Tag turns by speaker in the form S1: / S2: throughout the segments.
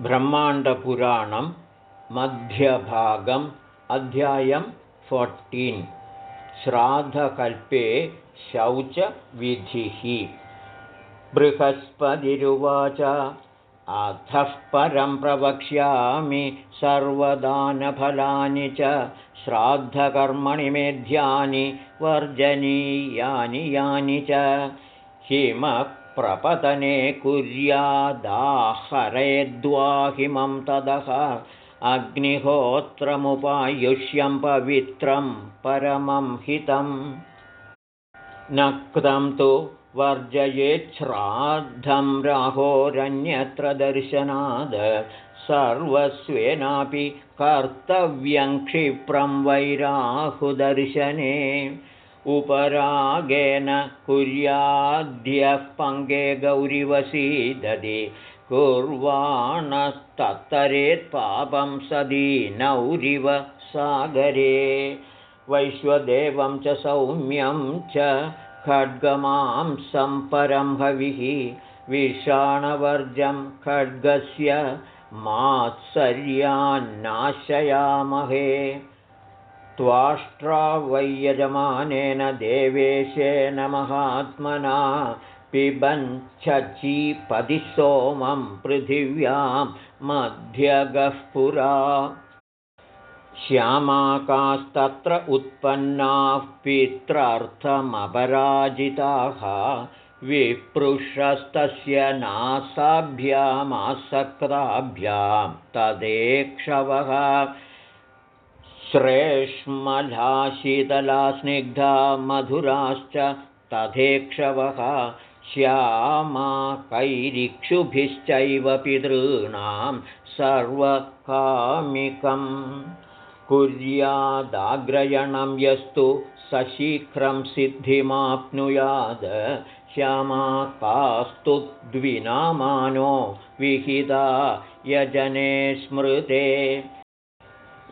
S1: ब्रह्माण्डपुराणं मध्यभागम् अध्यायं फोर्टीन् श्राद्धकल्पे शौचविधिः। बृहस्पतिरुवाच अथः परं प्रवक्ष्यामि सर्वदानफलानि च। श्राद्धकर्मणि मेध्यानि वर्जनीयानि यानि च हिमप्रपतने कुर्यादाहरेद्वाहिमं तदः अग्निहोत्रमुपायुष्यं पवित्रं परमं हितम्। नक्तं तु वर्जयेच्छ्राद्धं राहोरन्यत्र दर्शनाद् सर्वस्वेनापि कर्तव्यं क्षिप्रं वैराहुदर्शने उपरागेन कुर्याद्यः पङ्गे गौरिवसीदधि कुर्वाणस्तत्तरेत्पापं सदीनौरिव सागरे। वैश्वदेवं च सौम्यं च खड्गमांसं परं हविः विषाणवर्जं खड्गस्य मात्सर्यान्नाशयामहे त्वाष्ट्रावैयजमानेन देवेशेन महात्मना पिबञ्छचीपदि सोमं पृथिव्यां मध्यगः पुरा। श्यामाकास्तत्र उत्पन्नाः पित्रार्थमपराजिताः विपृषस्तस्य नासाभ्यामासक्ताभ्यां तदेक्षवः श्रेष्मला शीतला स्निग्धा मधुराश्च तथेक्षवः श्यामाकैरिक्षुभिश्चैव पितॄणां सर्वकामिकम् कुर्यादाग्रयणं यस्तु सशीघ्रं सिद्धिमाप्नुयाद श्यामाकास्तु द्विनामानो विहिता यजने स्मृते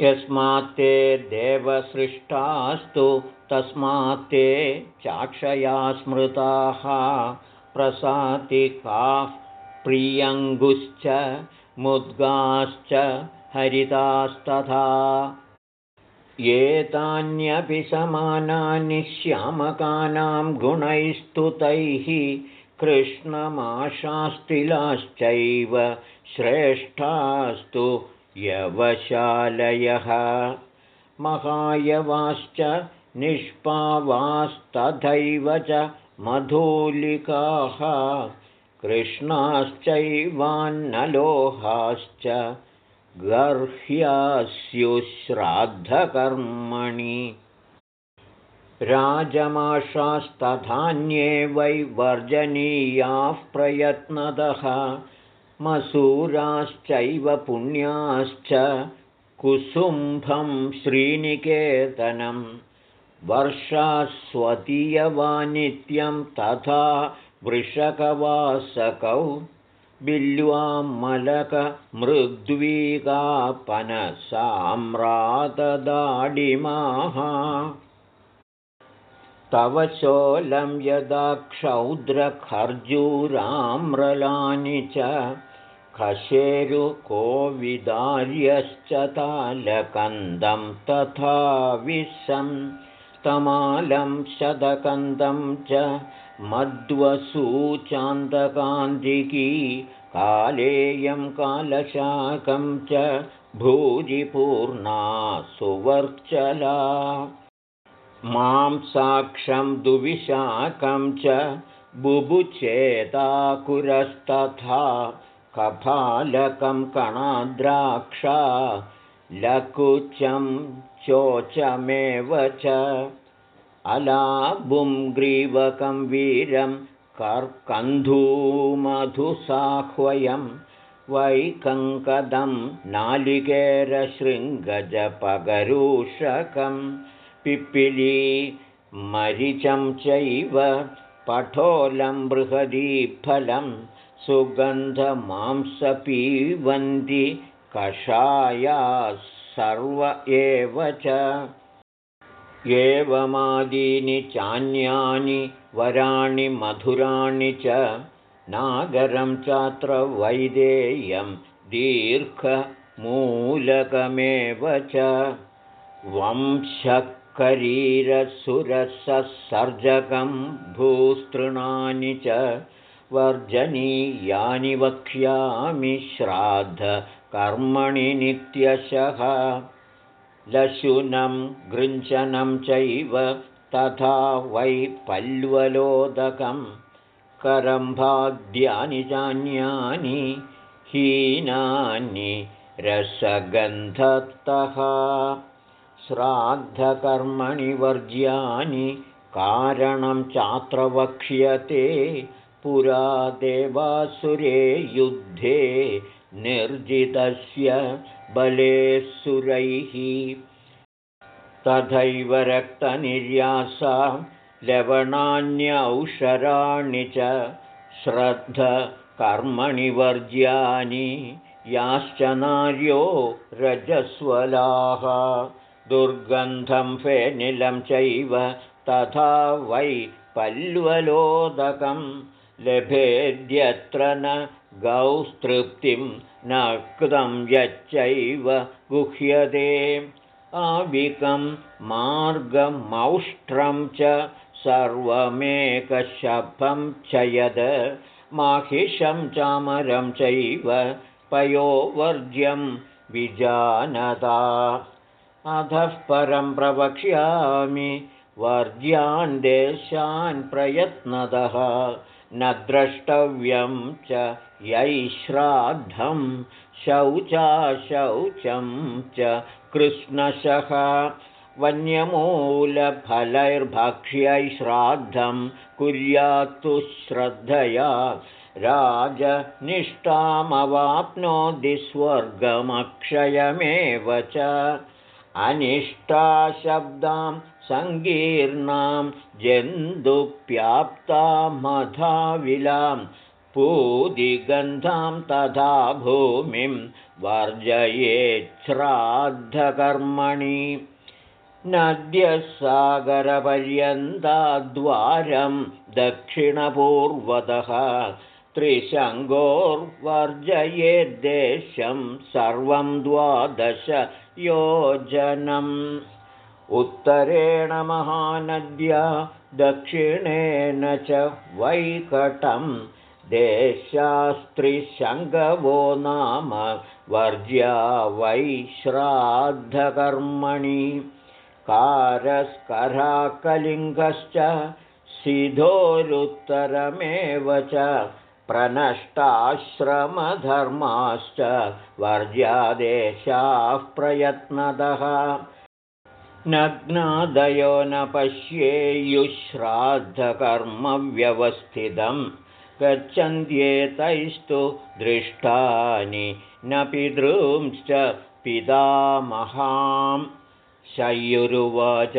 S1: यस्मात्ते देवसृष्टास्तु तस्मात्ते चाक्षया स्मृताः। प्रसातिकाः प्रियङ्गुश्च मुद्गाश्च हरितास्तथा। एतान्यपि समानानि श्यामकानां गुणैस्तुतैः कृष्णमाशास्तिलाश्चैव श्रेष्ठास्तु यवशालयः महायवाश्च निष्पावास्तथैव च मधूलिकाः। कृष्णाश्चैवान्नलोहाश्च गर्ह्यास्युश्राद्धकर्मणि। राजमाशास्तधान्ये वै वर्जनीयाः प्रयत्नतः मसूराश्चैव पुण्याश्च कुसुम्भं श्रीनिकेतनं वर्षास्वतीयवानित्यं तथा वृषकवासकौ बिल्वामलकमृद्वीगापनसाम्रातदाडिमाः तव शोलं यदा क्षौद्रखर्जूराम्रलानि च खशेरुकोविदार्यश्च तालकन्दं तथा विशं तमालं शतकन्दं च मध्वसूचान्दकान्तिकी कालेयं कालशाकं च भूरिपूर्णा सुवर्चला मां साक्षं दुविशाकं च बुभुचेताकुरस्तथा कफालकं कणाद्राक्षा लकुचं चोचमेव च। अलाबुं ग्रीवकं वीरं कर्कन्धूमधुसाह्वयं वैकङ्कदं नालिकेरशृङ्गजपगरूषकं पिप्पिली मरिचं चैव पठोलं बृहदीफलं सुगन्धमांसपीवन्ति कषायाः सर्व एव च। एवमादीनि चान्यानि वराणि मधुराणि च। नागरं चात्र वैदेयं दीर्घमूलकमेव च। वंशकरीरसुरससर्जकं भूस्तृणानि च वर्जनीयानि वक्ष्यामि श्राद्धकर्मणि नित्यशः। लशुनं गृञ्चनं चैव तथा वै पल्वलोदकं। करम्भाद्यानि चान्यानि हीनानि रसगन्धत्तः श्राद्धकर्मणि वर्ज्यानि कारणं चात्र वक्ष्यते पुरा देवासुरे युद्धे निर्जितस्य बले सुरैः। तथैव रक्तनिर्यासा लवणान्यौषराणि च श्रद्धकर्मणि वर्ज्यानि याश्च नार्यो रजस्वलाः। दुर्गन्धं फेनिलं चैव तथा वै पल्वलोदकं लभेद्यत्र न गौस्तृप्तिं नक्तं यच्चैव गुह्यते। आविकं मार्गमौष्ट्रं च सर्वमेकशभं च यद् माहिषं चामरं चैव पयोवर्ज्यं विजानता। अधः परं प्रवक्ष्यामि वर्ज्यान् देशान् प्रयत्नतः न द्रष्टव्यं च यैश्राद्धं शौचाशौचं च कृष्णशः। वन्यमूलफलैर्भक्ष्यै श्राद्धं कुर्यात्तु श्रद्धया। राजनिष्ठामवाप्नोति स्वर्गमक्षयमेव च। अनिष्टाशब्दां सङ्कीर्णां जन्तुप्याप्तामधाविलां पूदिगन्धां तथा भूमिं वर्जयेच्छ्राद्धकर्मणि। नद्यसागरपर्यन्ताद्वारं दक्षिणपूर्वतः त्रिशङ्गोर्वर्जयेद्देशं सर्वं द्वादश योजनम् उत्तरेण महानद्या दक्षिणेन च वैकटं। देशास्त्रिशङ्गवो नाम वर्ज्या वै श्राद्धकर्मणि कारस्कराकलिङ्गश्च सिधोरुत्तरमेव च प्रनष्टाश्रमधर्माश्च वर्ज्यादेशाः प्रयत्नतः नग्नादयो न पश्येयुश्राद्धकर्मव्यवस्थितं गच्छन्त्येतैस्तु दृष्टानि न पितॄंश्च पितामहां शय्युरुवाच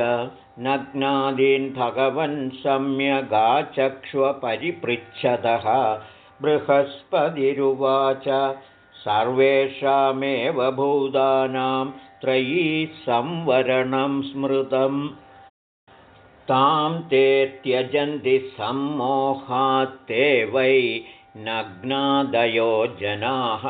S1: नग्नादीन् भगवन् सम्यगाचक्ष्वपरिपृच्छतः बृहस्पतिरुवाच सर्वेषामेव भूतानां त्रयी संवरणं स्मृतं तां ते त्यजन्ति सम्मोहात्ते वै नग्नादयो जनाः।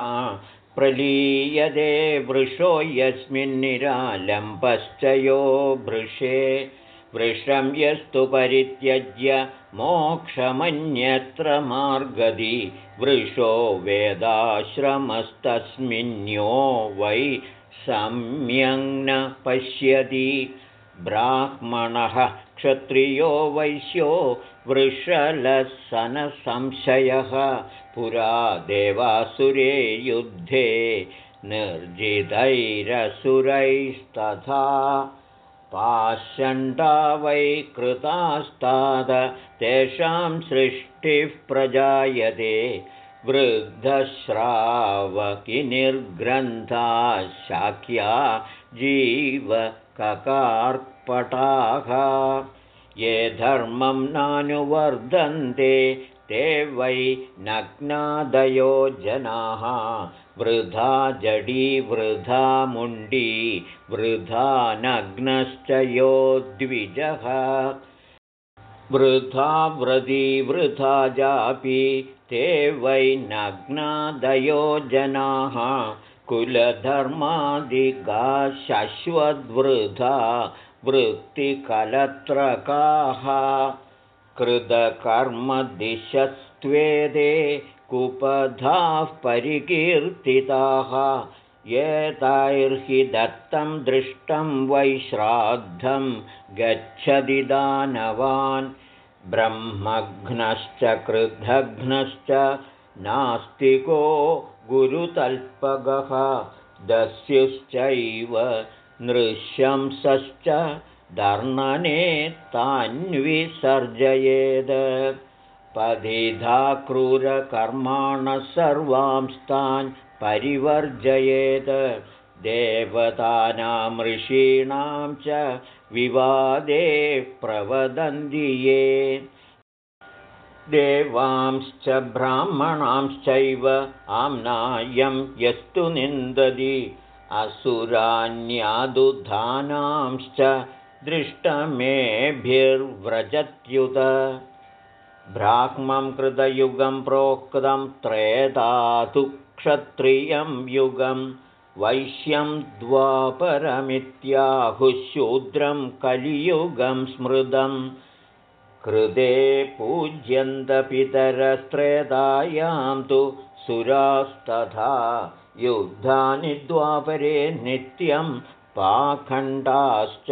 S1: प्रलीयते वृषो यस्मिन्निरालम्बश्च यो वृषे। वृषं यस्तु परित्यज्य मोक्षमन्यत्र मार्गदि। वृषो वेदाश्रमस्तस्मिन्यो वै सम्यङ् न पश्यति। ब्राह्मणः क्षत्रियो वैश्यो वृषलसनसंशयः। पुरा देवासुरे युद्धे निर्जितैरसुरैस्तथा। पाषण्डा वै कृतास्ताद तेषां सृष्टिः प्रजायते वृद्धश्रावकिनिर्ग्रन्था शाक्या जीवककार्पटाः। ये धर्मं नानुवर्धन्ते ते वै नग्नादयो जनाः। वृथा जडी वृथा मुण्डी वृथा नग्नश्च यो द्विजः। वृथा व्रती वृथा जापि ते वै नग्नादयो जनाः। कुलधर्मादिगाशश्वद्वृथा वृत्तिकलत्रकाः। कृतकर्मदिशस्त्वेदे कुपधाः परिकीर्तिताः। एतैर्हि दत्तं दृष्टं वै श्राद्धं गच्छति दानवान् ब्रह्मघ्नश्च कृद्धघ्नश्च नास्तिको गुरुतल्पगः दस्युश्चैव नृशंसश्च दर्णने तान्विसर्जयेद्। पथिधा क्रूरकर्माणः सर्वांस्तान् परिवर्जयेत् देवतानां ऋषीणां च विवादे प्रवदन्ति ये देवांश्च ब्राह्मणांश्चैव आम्नायं यस्तु निन्दति असुरान्यादुधानांश्च दृष्टमेभिर्व्रजत्युत। ब्राह्मं कृतयुगं प्रोक्तं त्रेधातु क्षत्रियं युगं वैश्यं द्वापरमित्याहुशूद्रं कलियुगं स्मृतं कृते पूज्यन्तपितरस्त्रेतायां तु सुरास्तथा युद्धानि द्वापरे नित्यं पाखण्डाश्च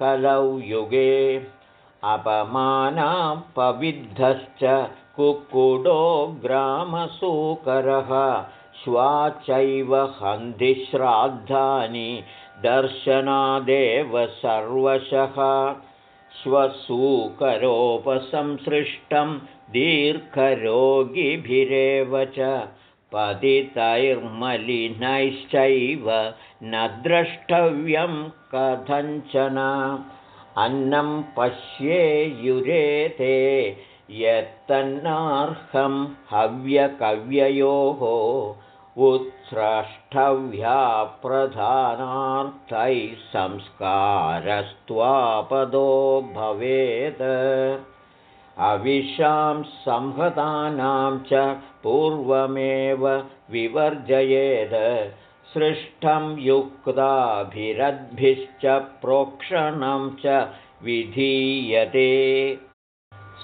S1: कलौ युगे अपमानापविद्धश्च कुक्कुडो ग्रामसूकरः श्वाचैव हन्धिश्राद्धानि दर्शनादेव सर्वशः। श्वसूकरोपसंसृष्टं दीर्घरोगिभिरेव च पतितैर्मलिनैश्चैव न द्रष्टव्यं कथञ्चन। अन्नं पश्येयुरेते यत्तन्नार्हं हव्यकव्ययोः उत्स्रष्टव्याप्रधानार्थैः संस्कारस्त्वापदो भवेत्। अविशां संहतानां च पूर्वमेव विवर्जयेद् सृष्टं युक्ताभिरद्भिश्च प्रोक्षणं च विधीयते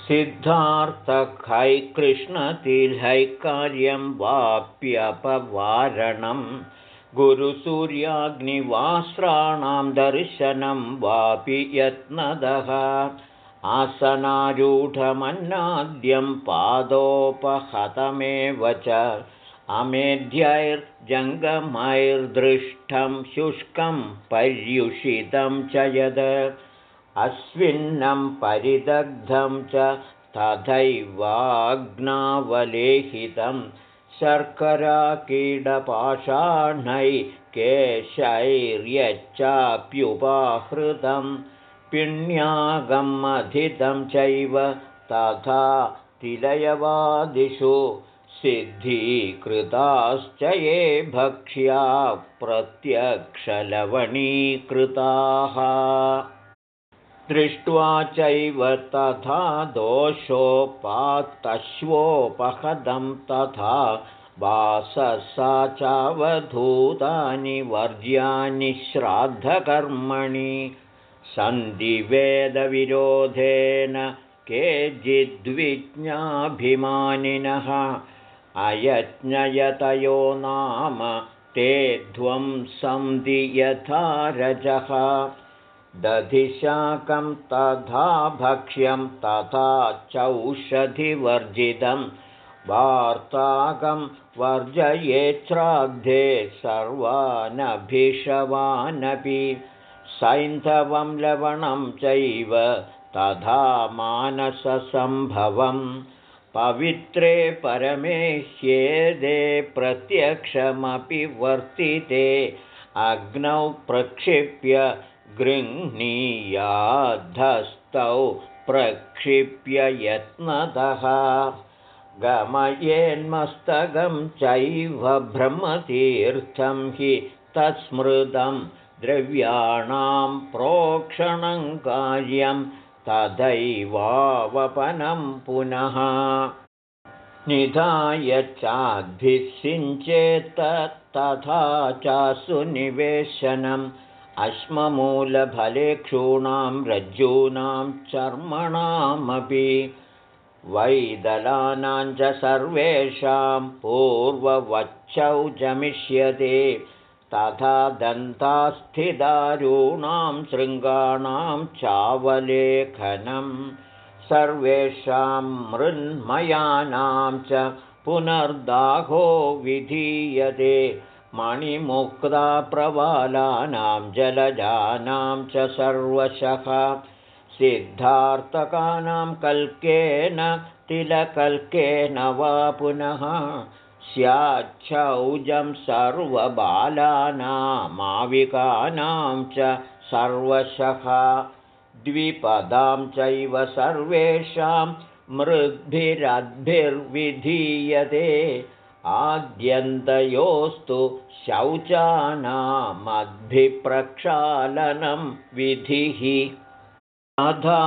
S1: सिद्धार्थकैकृष्णतिलैकार्यं वाप्यपवारणं गुरुसूर्याग्निवास्राणां दर्शनं वापि यत्नदः आसनारूढमन्नाद्यं पादोपहतमेव च अमेध्यैर्जङ्गमैर्दृष्टं शुष्कं पर्युषितं च यद् अस्विन्नं परिदग्धं च तथैवाग्नावलेहितं शर्कराकीडपाषाणैकेशैर्यच्चाप्युपाहृतं पिण्यागमधितं चैव तथा तिलयवादिषु सिद्धीकृताश्च ये भक्ष्या प्रत्यक्षलवणीकृताः दृष्ट्वा चैव तथा दोषोपात्तश्वोपहदं तथा वाससा चावधूतानि वर्ज्यानि श्राद्धकर्मणि सन्धिवेदविरोधेन केचिद्विज्ञाभिमानिनः अयज्ञयतयो नाम ते ध्वं सन्धि यथा रजः दधिशाकं तथा भक्ष्यं तथा चौषधिवर्जितं वार्ताकं वर्जयेच्छ्राद्धे सर्वानभिषवानपि सैन्धवं लवणं चैव तथा मानससम्भवं। पवित्रे परमेश्येदे प्रत्यक्षमपि वर्तिते अग्नौ प्रक्षिप्य गृह्णीयाद्धस्तौ प्रक्षिप्य यत्नतः गमयेन्मस्तकं चैव ब्रह्मतीर्थं हि तत्स्मृतं द्रव्याणां प्रोक्षणं कार्यं तथैवावपनं पुनः। निधाय चाद्भिषिञ्चेत् तथा च सुनिवेशनम् अश्ममूलफलेक्षूणां रज्जूनां चर्मणामपि वैदलानां च सर्वेषां पूर्ववच्छौ जमिष्यते तथा दन्तास्थिदारूणां शृङ्गाणां चावलेखनं सर्वेषां मृन्मयानां च पुनर्दाहो विधीयते मणिमुक्ताप्रवालानां जलजानां च सर्वशः। सिद्धार्थकानां कल्केन तिलकल्केन वा पुनः। स्याच्छौजं सर्वबालानामाविकानां च सर्वशः। द्विपदां चैव सर्वेषां मृद्भिरद्भिर्विधीयते आद्यन्तयोस्तु शौचानामद्भिप्रक्षालनं विधिः। अधा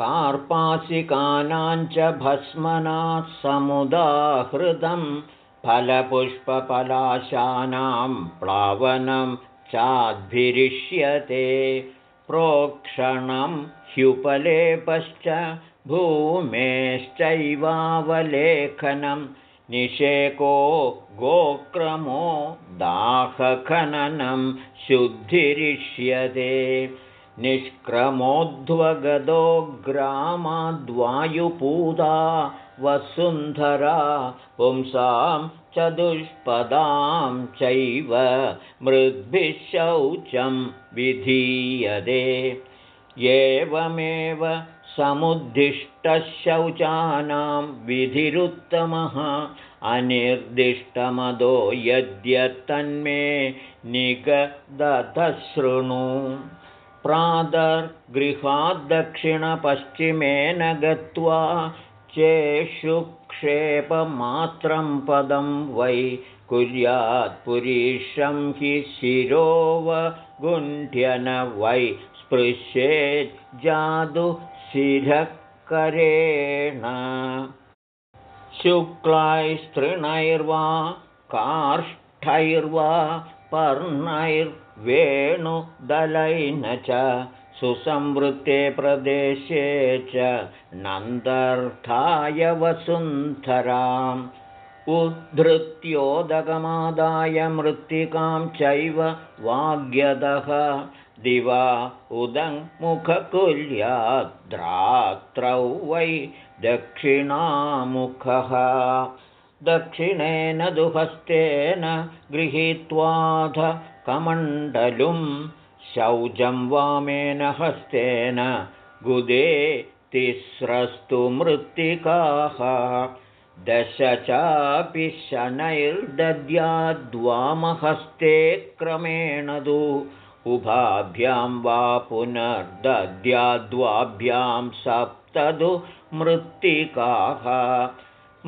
S1: कार्पासिकानां च भस्मना समुदाहृतं फलपुष्पपलाशानां प्लावनं चाद्भिरिष्यते। प्रोक्षणं ह्युपलेपश्च भूमेश्चैवावलेखनं निषेको गोक्रमो दाहखननं शुद्धिरिष्यते। निष्क्रमोद्वगदो ग्रामाद्वायुपूता वसुन्धरा पुंसां चतुष्पदां चैव मृद्भिः शौचं विधीयते। एवमेव समुद्दिष्टशौचानां विधिरुत्तमः अनिर्दिष्टमदो यद्यत्तन्मे निगदतशृणु प्रातर्गृहाद्दक्षिणपश्चिमेन गत्वा चेषुक्षेपमात्रं पदं वै कुर्यात्पुरीशं हि शिरोवगुण्ठ्यन वै स्पृश्येज्जादुशिरकरेण शुक्लैस्तृणैर्वा कार्ष्ठैर्वा पर्णैर्वेणुदलैन च सुसंवृत्ते प्रदेशे च नन्दर्थाय वसुन्धराम्। उद्धृत्योदकमादाय मृत्तिकां चैव वाग्यदः दिवा उदङ्मुखकुल्याद्रात्रौ वै दक्षिणामुखः। दक्षिणेन दुहस्तेन गृहीत्वाध कमण्डलुं शौचं वामेन हस्तेन गुदे तिस्रस्तु मृत्तिकाः। दश चापि शनैर्दद्याद्वामहस्ते क्रमेण दु उभाभ्यां वा पुनर्दद्याद्वाभ्यां सप्तदु मृत्तिकाः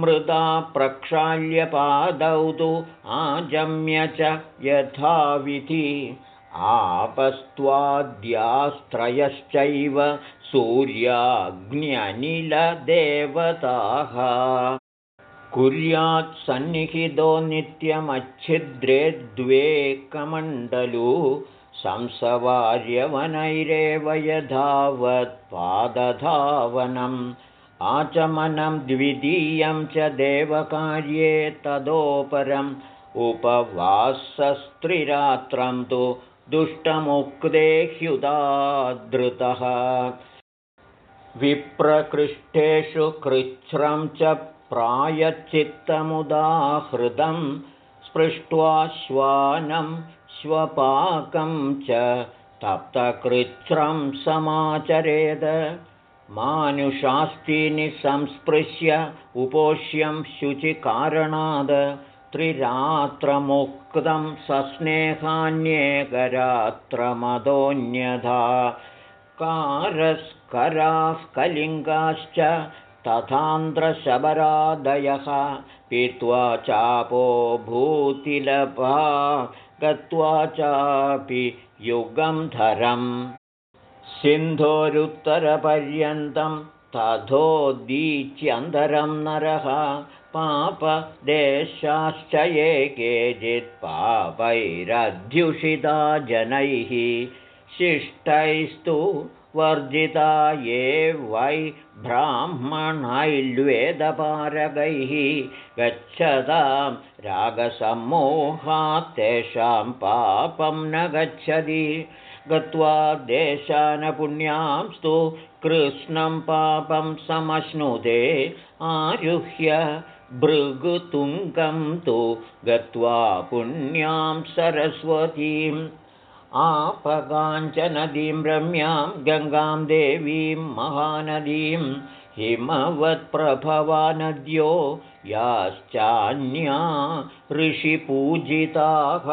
S1: मृदा प्रक्षाल्यपादौ तु आजम्य च यथाविधि। आपस्त्वाद्यास्त्रयश्चैव सूर्याग्न्यनिलदेवताः। कुर्यात् सन्निहितो नित्यमच्छिद्रे द्वे कमण्डलु संसवार्यवनैरेव यधावत्पादधावनम् आचमनं द्वितीयं च देवकार्ये तदोपरम्। उपवासस्त्रिरात्रं तु दुष्टमुक्ते ह्युदादृतः। विप्रकृष्टेषु कृच्छ्रं च प्रायच्चित्तमुदाहृतं स्पृष्ट्वा श्वानं श्वपाकं च तप्तकृच्छ्रं समाचरेद। मानुषास्तीनि संस्पृश्य उपोष्यं शुचिकारणाद्। त्रिरात्रमुक्तं सस्नेहान्येकरात्रमदोऽन्यथा। कारस्कराः कलिङ्गाश्च तथान्ध्रशबरादयः। पीत्वा चापो भूतिलभा गत्वा चापि युगं धरम्। सिन्धोरुत्तरपर्यन्तं तथोदीच्यन्तरं नरः। पापदेशाश्च ये केचित् पापैरध्युषिता जनैः। शिष्टैस्तु वर्जिता ये वै ब्राह्मणैल्वेदपारगैः गच्छतां रागसम्मोहात् तेषां पापं न गच्छति। गत्वा देशानपुण्यांस्तु कृष्णं पापं समश्नुते आरुह्य भृगुतुङ्गं तु गत्वा पुण्यां सरस्वतीम् आपगाञ्चनदीं रम्यां गङ्गां देवीं महानदीं हिमवत्प्रभवानद्यो याश्चान्या ऋषिपूजिताः।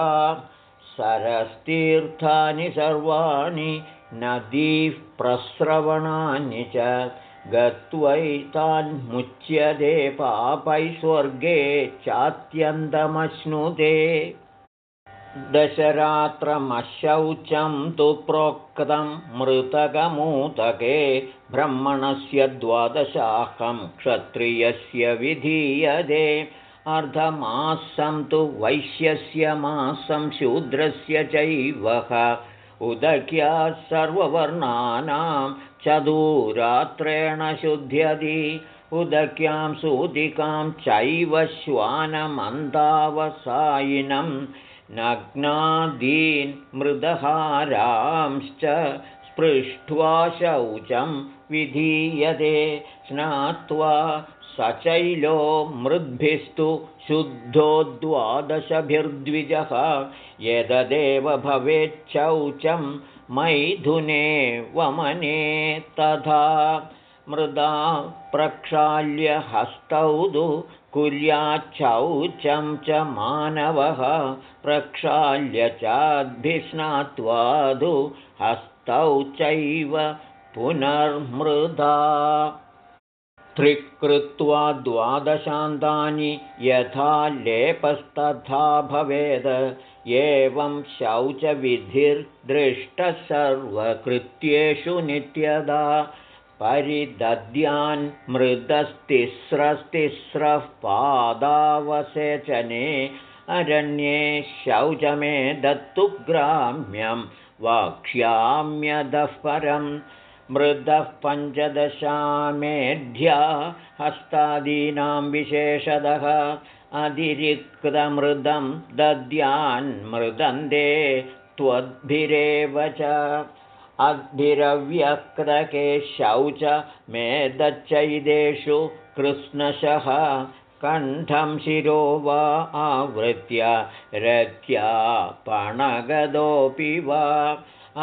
S1: सरस्तीर्थानि सर्वाणि नदीः प्रस्रवणानि च गत्वैतान्मुच्यते पापै स्वर्गे चात्यन्तमश्नुते दशरात्रमशौचं तु प्रोक्तं मृतकमूतके ब्रह्मणस्य द्वादशाहं क्षत्रियस्य विधीयते। अर्धमासं तु वैश्यस्य मासं शूद्रस्य चैवः। उदक्या सर्ववर्णानां चतुरात्रेण शुध्यति। उदक्यां सूदिकां चैव श्वानमन्दावसायिनं नग्नादीन् मृदहारांश्च स्पृष्ट्वा शौचं विधीयते स्नात्वा सचैलो मृद्भिस्तु शुद्धो द्वादशभिर्द्विजः। यददेव भवेच्छौचं मैथुने वमने तथा मृदा प्रक्षाल्य हस्तौ तु कुर्याच्छौचं च मानवः प्रक्षाल्य चाद्भिस्नात्वादु हस्तौ चैव पुनर्मृदा। त्रिकृत्वा द्वादशान्तानि यथा लेपस्तथा भवेद् एवं शौचविधिर्दृष्टः सर्वकृत्येषु नित्यदा परिदद्यान् मृदस्तिस्रस्तिस्रः पादावसेचने अरण्ये शौचमे दत्तु ग्राम्यं वाक्ष्याम्यदः परम् मृदः पञ्चदशामेध्या हस्तादीनां विशेषदः अतिरिक्तमृदं दद्यान्मृदन्ते त्वद्भिरेव च अद्भिरव्यक्रके शौच मेदच्चैदेषु कृष्णशः कण्ठं शिरो वा आवृत्य रत्या पणगदोऽपि वा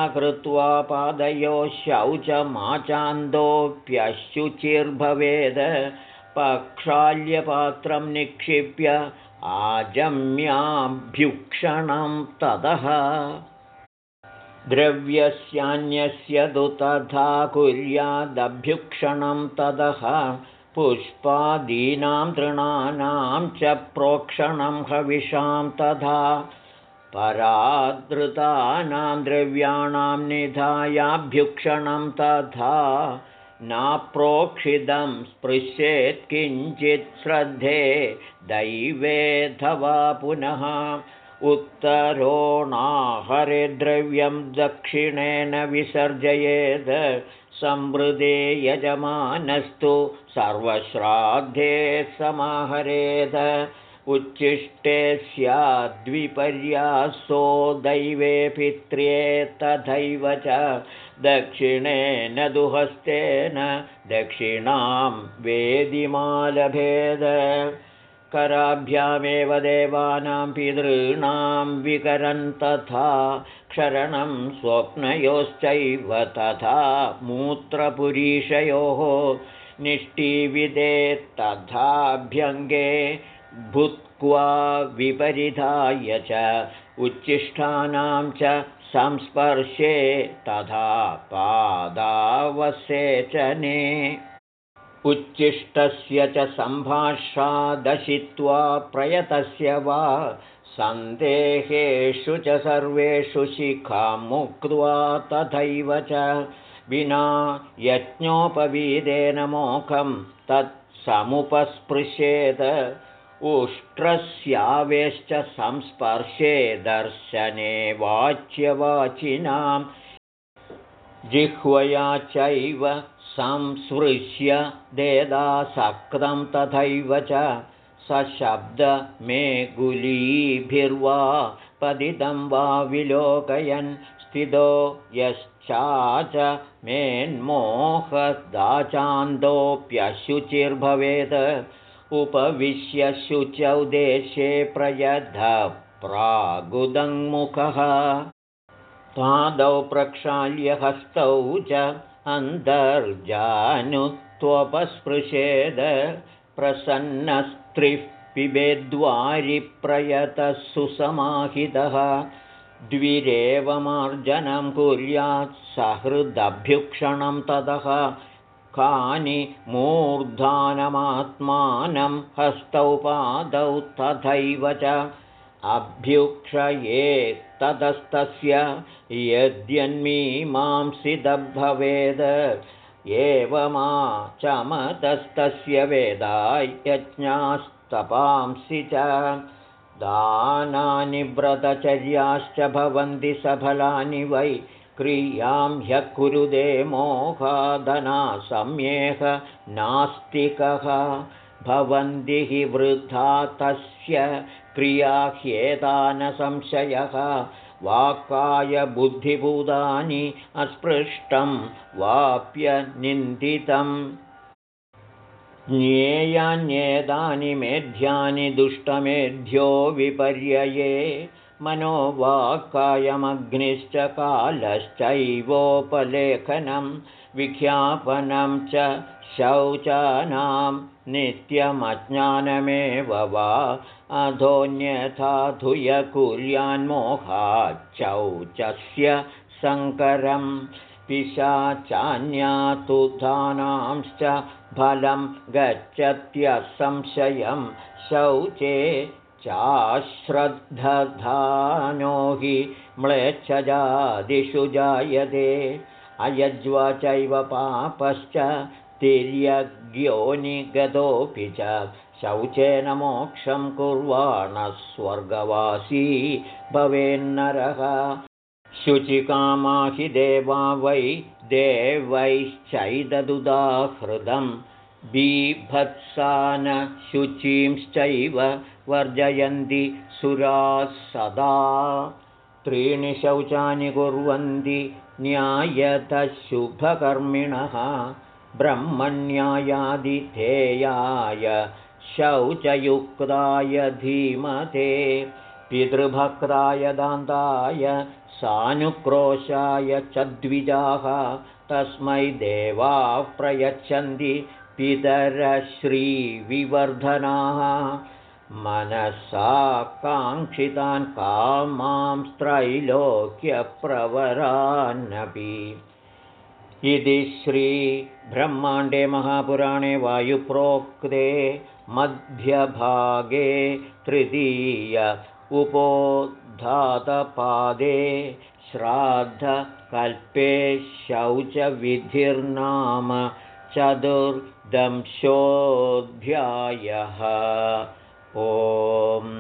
S1: अकृत्वा पादयो शौचमाचान्दोऽप्यशुचिर्भवेद् पक्षाल्यपात्रं निक्षिप्य आजम्याभ्युक्षणं ततः द्रव्यस्यान्यस्य तु तथा कुर्यादभ्युक्षणं ततः पुष्पादीनां तृणानां च प्रोक्षणं हविषां तथा परादृतानां द्रव्याणां निधायाभ्युक्षणं तथा नाप्रोक्षितं स्पृश्येत् किञ्चित् श्रद्धे दैवेऽथवा पुनः उत्तरोणाहरे द्रव्यं दक्षिणेन विसर्जयेद् संवृदे यजमानस्तु सर्वश्राद्धे समाहरेद। उच्छिष्टे स्याद्विपर्यासो दैवे पित्र्ये तथैव च दक्षिणेन दुहस्तेन दक्षिणां वेदिमालभेद कराभ्यामेव देवानां पितॄणां विकरन् तथा क्षरणं स्वप्नयोश्चैव तथा मूत्रपुरीषयोः निष्ठीविदे तथाभ्यङ्गे भुत्क्वा विपरिधाय च उच्छिष्टानां च संस्पर्शे तथा पादावसेचने उच्छिष्टस्य च सम्भाषादशित्वा प्रयतस्य वा सन्देहेषु च सर्वेषु शिखामुक्त्वा तथैव च विना यज्ञोपवीदेन मोखं तत् समुपस्पृशेद उष्ट्रस्यावेश्च संस्पर्शे दर्शने वाच्यवाचिनां जिह्वया चैव संस्पृश्य देदासक्तं तथैव च गुलीभिर्वा पतितं वा विलोकयन् स्थितो यश्चाच देशे प्रयध प्रागुदङ्मुखः पादौ प्रक्षाल्य हस्तौ च अन्तर्जानुत्वपस्पृशेद प्रसन्नस्त्रिः पिबेद्वारिप्रयतः सुसमाहितः द्विरेवमार्जनं कुर्यात् सहृदभ्युक्षणं ततः कानि मूर्धानमात्मानं हस्तौ पादौ तथैव च अभ्युक्षये ततस्तस्य यद्यन्मीमांसिदभवेद् एवमा चमतस्तस्य वेदाय यज्ञास्तपांसि च दानानि व्रतचर्याश्च भवन्ति सफलानि वै क्रियां ह्यः कुरुदे मोहादनासम्येह नास्तिकः भवन्ति हि वृद्धा तस्य क्रिया ह्येतानसंशयः वाक्काय बुद्धिभूतानि अस्पृष्टं वाप्यनिन्दितम्। ज्ञेयान्येतानि मेध्यानि दुष्टमेध्यो विपर्यये। मनोवाक्कायमग्निश्च कालश्चैवोपलेखनं विख्यापनं च शौचानां नित्यमज्ञानमेव वा। अधोऽन्यथाधुयकुर्यान्मोहाच्चौचस्य शङ्करम् पिशाचान्यातुधानांश्च फलं गच्छत्यसंशयं शौचे चाश्रद्धधानो हि म्लेच्छजादिषु जायते। अयज्वा चैव पापश्च तिर्यज्ञोनिगतोऽपि च शौचेन मोक्षं कुर्वाणः स्वर्गवासी भवेन्नरः। शुचिकामा हि देवा वै देवैश्चैददुदाहृदं बीभत्सानशुचींश्चैव वर्जयन्ति सुराः सदा। त्रीणि शौचानि कुर्वन्ति न्यायतशुभकर्मिणः ब्रह्मण्यायादिधेयाय शौचयुक्ताय धीमते पितृभक्ताय दान्ताय सानुक्रोशाय च द्विजाः तस्मै देवाः प्रयच्छन्ति पितरश्रीविवर्धनाः। काङ्क्षितान् कामां त्रैलोक्यप्रवरान्नपि इति श्रीब्रह्माण्डे महापुराणे वायुप्रोक्ते मध्यभागे तृतीय उपो धातपादे श्राद्धकल्पे शौचविधिर्नाम चतुर्दंशोऽध्यायः। ओम्